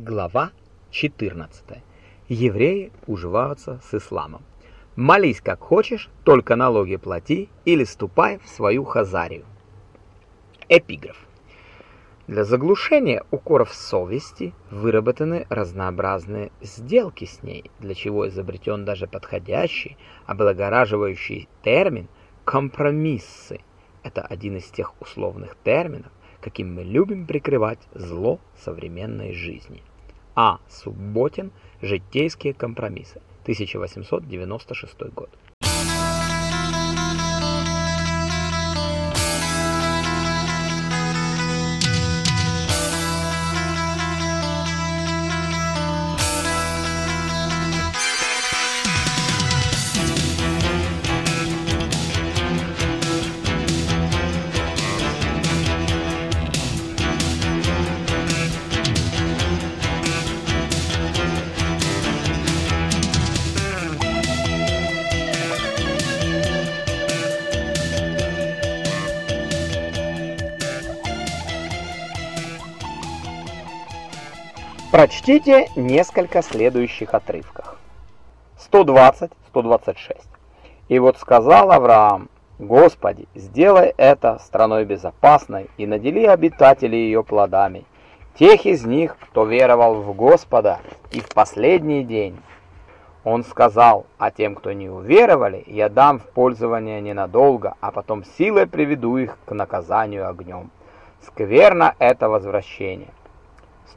Глава 14. Евреи уживаются с исламом. Молись как хочешь, только налоги плати или ступай в свою хазарию. Эпиграф. Для заглушения укоров совести выработаны разнообразные сделки с ней, для чего изобретен даже подходящий, облагораживающий термин «компромиссы». Это один из тех условных терминов, каким мы любим прикрывать зло современной жизни. А. Субботин. Житейские компромиссы. 1896 год. Прочтите несколько следующих отрывков. 120-126. И вот сказал Авраам, Господи, сделай это страной безопасной и надели обитателей ее плодами, тех из них, кто веровал в Господа и в последний день. Он сказал, а тем, кто не уверовали, я дам в пользование ненадолго, а потом силой приведу их к наказанию огнем. Скверно это возвращение.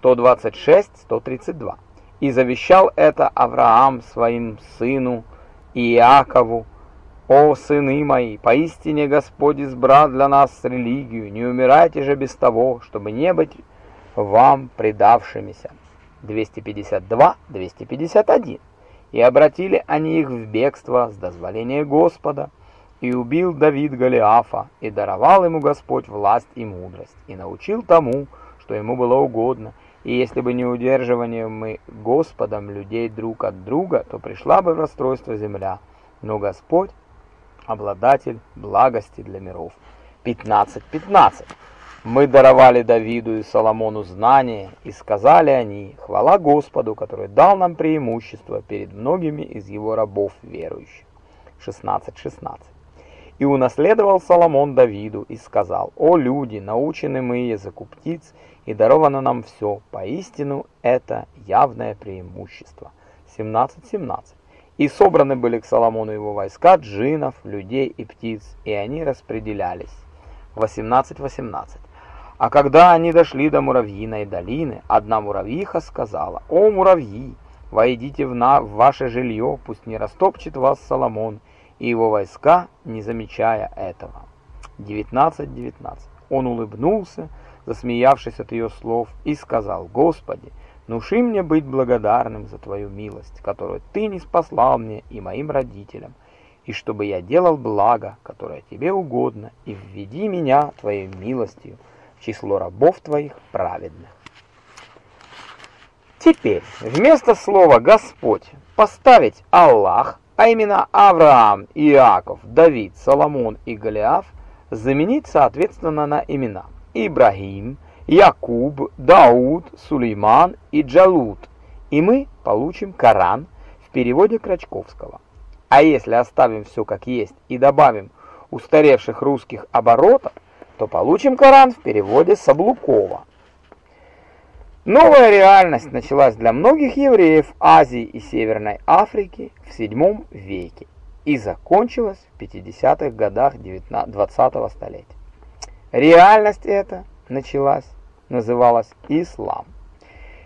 126-132. «И завещал это Авраам своим сыну Иакову, «О, сыны мои, поистине Господь избрал для нас религию, не умирайте же без того, чтобы не быть вам предавшимися». 252-251. «И обратили они их в бегство с дозволения Господа, и убил Давид Голиафа, и даровал ему Господь власть и мудрость, и научил тому, что ему было угодно, и если бы не удерживание мы Господом людей друг от друга, то пришла бы в расстройство земля. Но Господь – обладатель благости для миров. 15.15. Мы даровали Давиду и Соломону знания, и сказали они, хвала Господу, который дал нам преимущество перед многими из его рабов верующих. 16.16. 16. И унаследовал Соломон Давиду и сказал, «О люди, научены мы языку птиц, и даровано нам все, поистину это явное преимущество». 17.17. И собраны были к Соломону его войска джинов, людей и птиц, и они распределялись. 18.18. А когда они дошли до муравьиной долины, одна муравьиха сказала, «О, муравьи, войдите в, на, в ваше жилье, пусть не растопчет вас Соломон, и его войска, не замечая этого». 19.19. 19. Он улыбнулся, засмеявшись от ее слов, и сказал, «Господи, внуши мне быть благодарным за Твою милость, которую Ты не спаслал мне и моим родителям, и чтобы я делал благо, которое Тебе угодно, и введи меня Твоей милостью в число рабов Твоих праведных». Теперь вместо слова «Господь» поставить «Аллах», а именно Авраам, Иаков, Давид, Соломон и Голиаф заменить соответственно на имена – Ибрагим, Якуб, Дауд, Сулейман и Джалут, и мы получим Коран в переводе Крачковского. А если оставим все как есть и добавим устаревших русских оборотов, то получим Коран в переводе Саблукова. Новая реальность началась для многих евреев Азии и Северной Африки в VII веке и закончилась в 50-х годах 20-го столетия. Реальность эта началась, называлась ислам.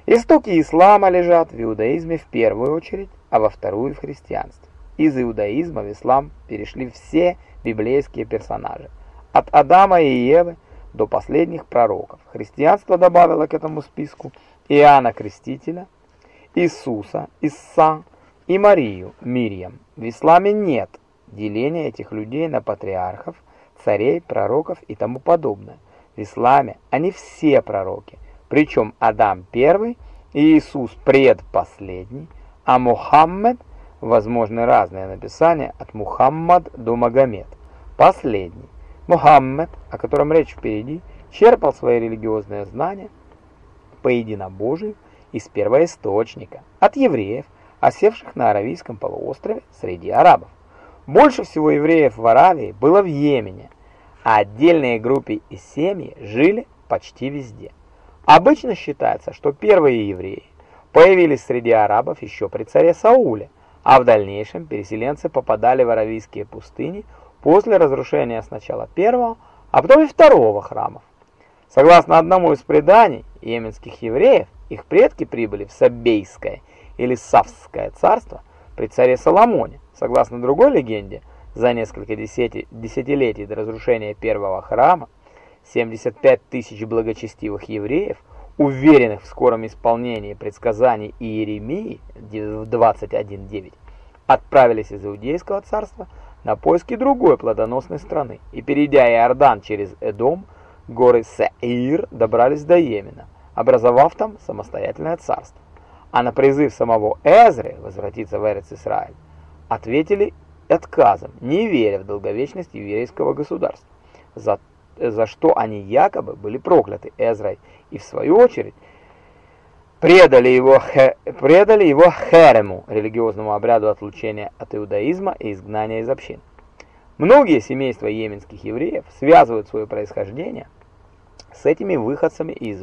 Истоки ислама лежат в иудаизме в первую очередь, а во вторую в христианстве. Из иудаизма в ислам перешли все библейские персонажи, от Адама и Евы до последних пророков. Христианство добавило к этому списку Иоанна Крестителя, Иисуса, Исса и Марию, Мирьям. В исламе нет деления этих людей на патриархов, царей, пророков и тому подобное. В исламе они все пророки, причем Адам первый Иисус предпоследний, а Мухаммед, возможны разные написания от Мухаммад до Магомед, последний. Мухаммед, о котором речь впереди, черпал свои религиозные знания по единобожию из первоисточника, от евреев, осевших на Аравийском полуострове среди арабов. Больше всего евреев в Аравии было в Йемене, а отдельные группы и семьи жили почти везде. Обычно считается, что первые евреи появились среди арабов еще при царе Сауле, а в дальнейшем переселенцы попадали в аравийские пустыни после разрушения сначала первого, а потом и второго храмов. Согласно одному из преданий йеменских евреев, их предки прибыли в Сабейское или Савское царство при царе Соломоне. Согласно другой легенде, за несколько десятилетий до разрушения первого храма 75 тысяч благочестивых евреев, уверенных в скором исполнении предсказаний Иеремии 21.9, отправились из Иудейского царства на поиски другой плодоносной страны и, перейдя Иордан через Эдом, горы Сеир добрались до Йемена, образовав там самостоятельное царство. А на призыв самого Эзры возвратиться в Эрец-Исраиль ответили отказом, не веря в долговечность еврейского государства, за, за что они якобы были прокляты Эзрой и в свою очередь предали его, хе, предали его херему, религиозному обряду отлучения от иудаизма и изгнания из общин. Многие семейства йеменских евреев связывают свое происхождение с этими выходцами из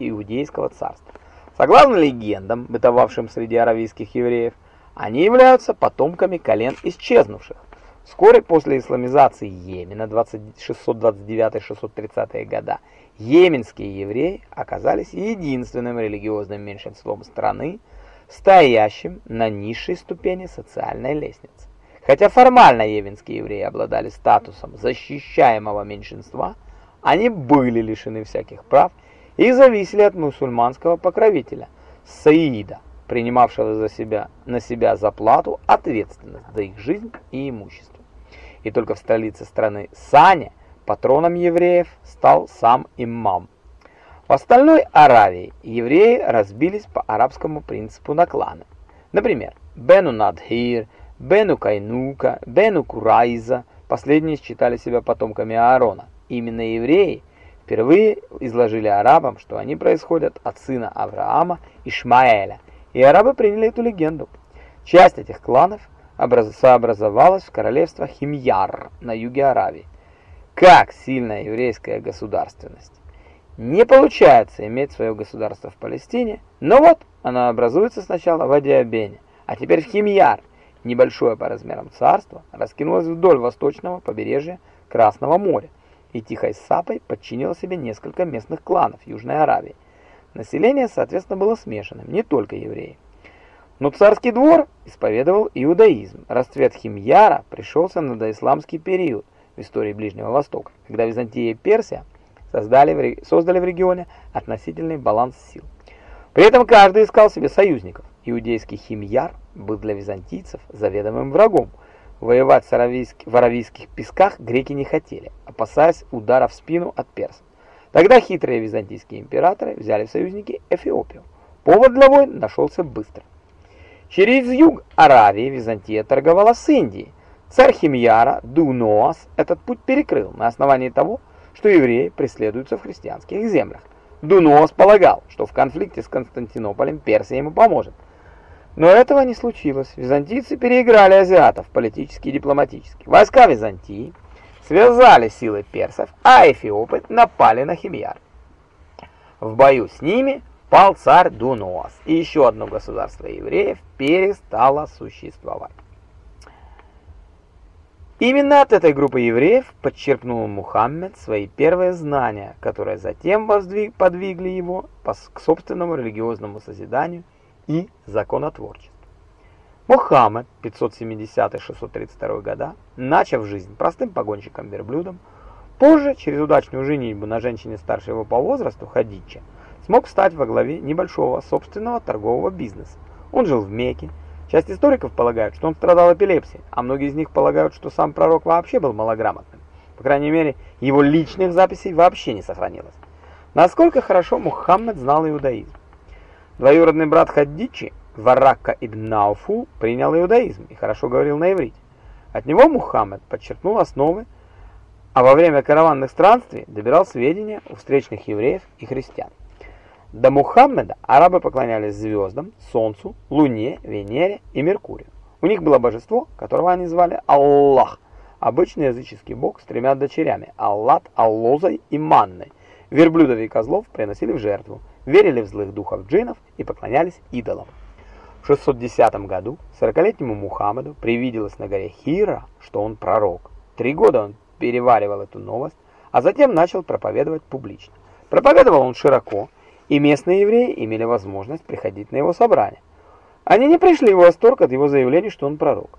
иудейского царства. Согласно легендам, бытовавшим среди аравийских евреев, они являются потомками колен исчезнувших. Вскоре после исламизации Йемена 629-630 года йеменские евреи оказались единственным религиозным меньшинством страны, стоящим на низшей ступени социальной лестницы. Хотя формально йеменские евреи обладали статусом защищаемого меньшинства, они были лишены всяких прав и зависели от мусульманского покровителя Саида, принимавшего за себя, на себя заплату ответственность за их жизнь и имущество. И только в столице страны Сане патроном евреев стал сам имам. В остальной Аравии евреи разбились по арабскому принципу на кланы. Например, Бену Надхир, Бену Кайнука, Бену Курайза, последние считали себя потомками Аарона. Именно евреи впервые изложили арабам, что они происходят от сына Авраама Ишмаэля, и арабы приняли эту легенду. Часть этих кланов сообразовалась в королевство Химьяр на юге Аравии. Как сильная еврейская государственность! Не получается иметь свое государство в Палестине, но вот оно образуется сначала в Адиабене, а теперь в Химьяр. Небольшое по размерам царство раскинулось вдоль восточного побережья Красного моря и тихой сапой подчинило себе несколько местных кланов Южной Аравии. Население, соответственно, было смешанным, не только евреи. Но царский двор исповедовал иудаизм. Расцвет Химьяра пришелся на доисламский период в истории Ближнего Востока, когда Византия и Персия создали, создали в регионе относительный баланс сил. При этом каждый искал себе союзников. Иудейский Химьяр был для византийцев заведомым врагом. Воевать в аравийских песках греки не хотели, опасаясь удара в спину от персов. Тогда хитрые византийские императоры взяли в союзники Эфиопию. Повод для войн нашелся быстро. Через юг Аравии Византия торговала с Индией. Царь Химьяра Дуноас этот путь перекрыл на основании того, что евреи преследуются в христианских землях. Дуноас полагал, что в конфликте с Константинополем Персия ему поможет. Но этого не случилось. Византийцы переиграли азиатов политически и дипломатически. Войска Византии связали силы персов, а эфиопы напали на Химьяр. В бою с ними пал царь Дуноас, и еще одно государство евреев перестало существовать. Именно от этой группы евреев подчеркнул Мухаммед свои первые знания, которые затем подвигли его к собственному религиозному созиданию и законотворчеству. Мухаммед 570-632 года, начав жизнь простым погонщиком-верблюдом, позже, через удачную женитьбу на женщине старше его по возрасту, Хадиче, смог стать во главе небольшого собственного торгового бизнеса. Он жил в Мекке. Часть историков полагают, что он страдал эпилепсией, а многие из них полагают, что сам пророк вообще был малограмотным. По крайней мере, его личных записей вообще не сохранилось. Насколько хорошо Мухаммед знал иудаизм. Двоюродный брат Хадичи Варакка ибн Науфу принял иудаизм и хорошо говорил на иврите. От него Мухаммед подчеркнул основы, а во время караванных странствий добирал сведения у встречных евреев и христиан. До Мухаммеда арабы поклонялись звездам, Солнцу, Луне, Венере и Меркурию. У них было божество, которого они звали Аллах, обычный языческий бог с тремя дочерями – Аллат, Аллозой и Манной. Верблюдов и козлов приносили в жертву, верили в злых духов джиннов и поклонялись идолам. В 610 году 40-летнему Мухаммеду привиделось на горе Хира, что он пророк. Три года он переваривал эту новость, а затем начал проповедовать публично. Проповедовал он широко, и местные евреи имели возможность приходить на его собрания. Они не пришли в восторг от его заявления, что он пророк.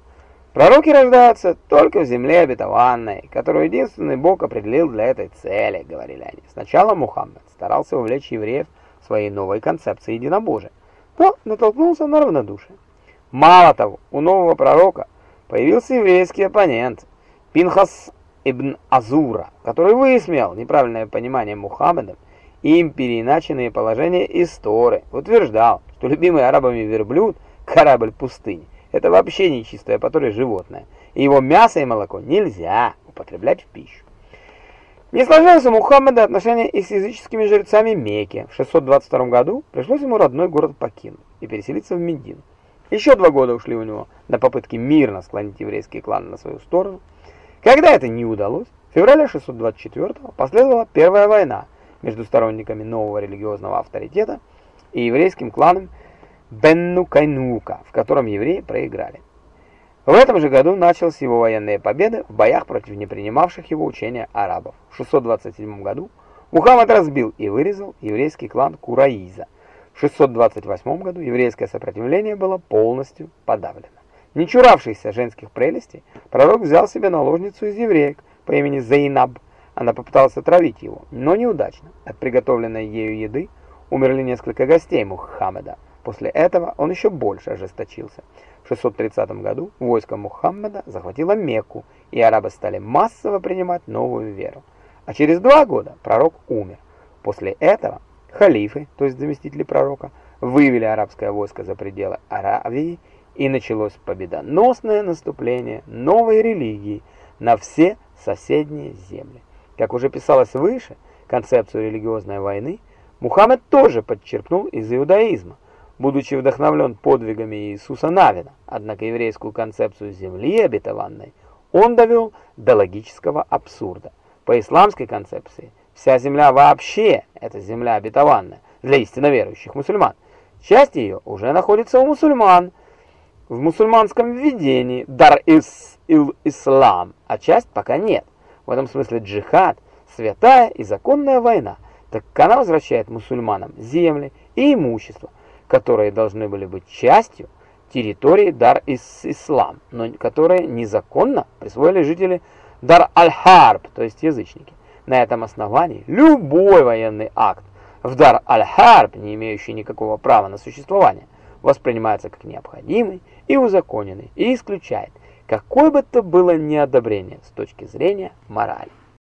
Пророки рождаются только в земле обетованной, которую единственный Бог определил для этой цели, говорили они. Сначала Мухаммед старался увлечь евреев своей новой концепцией единобожия, но натолкнулся на равнодушие. Мало того, у нового пророка появился еврейский оппонент Пинхас ибн Азура, который высмеял неправильное понимание Мухаммедом им переиначенные положения истории, утверждал, что любимый арабами верблюд – корабль пустыни, это вообще не чистое поторе животное, и его мясо и молоко нельзя употреблять в пищу. Не сложилось у Мухаммеда отношения и с языческими жрецами Мекки. В 622 году пришлось ему родной город покинуть и переселиться в Медину. Еще два года ушли у него на попытки мирно склонить еврейские кланы на свою сторону. Когда это не удалось, в феврале 624 последовала Первая война между сторонниками нового религиозного авторитета и еврейским кланом Бенну Кайнука, в котором евреи проиграли. В этом же году начались его военные победы в боях против непринимавших его учения арабов. В 627 году Мухаммад разбил и вырезал еврейский клан Кураиза. В 628 году еврейское сопротивление было полностью подавлено. Не чуравшийся женских прелестей, пророк взял себе наложницу из евреек по имени Зейнаб. Она попыталась отравить его, но неудачно. От приготовленной ею еды умерли несколько гостей Мухаммеда. После этого он еще больше ожесточился. В 630 году войско Мухаммеда захватило Мекку, и арабы стали массово принимать новую веру. А через два года пророк умер. После этого халифы, то есть заместители пророка, вывели арабское войско за пределы Аравии, и началось победоносное наступление новой религии на все соседние земли. Как уже писалось выше, концепцию религиозной войны Мухаммед тоже подчеркнул из иудаизма – будучи вдохновлен подвигами Иисуса Навина. Однако еврейскую концепцию земли обетованной он довел до логического абсурда. По исламской концепции вся земля вообще – это земля обетованная для истинно верующих мусульман. Часть ее уже находится у мусульман в мусульманском видении дар ис ил ислам, а часть пока нет. В этом смысле джихад – святая и законная война, так как она возвращает мусульманам земли и имущество, которые должны были быть частью территории Дар-ис-Ислам, но которые незаконно присвоили жители Дар-аль-Харб, то есть язычники. На этом основании любой военный акт в Дар-аль-Харб, не имеющий никакого права на существование, воспринимается как необходимый и узаконенный, и исключает какое бы то было неодобрение с точки зрения морали.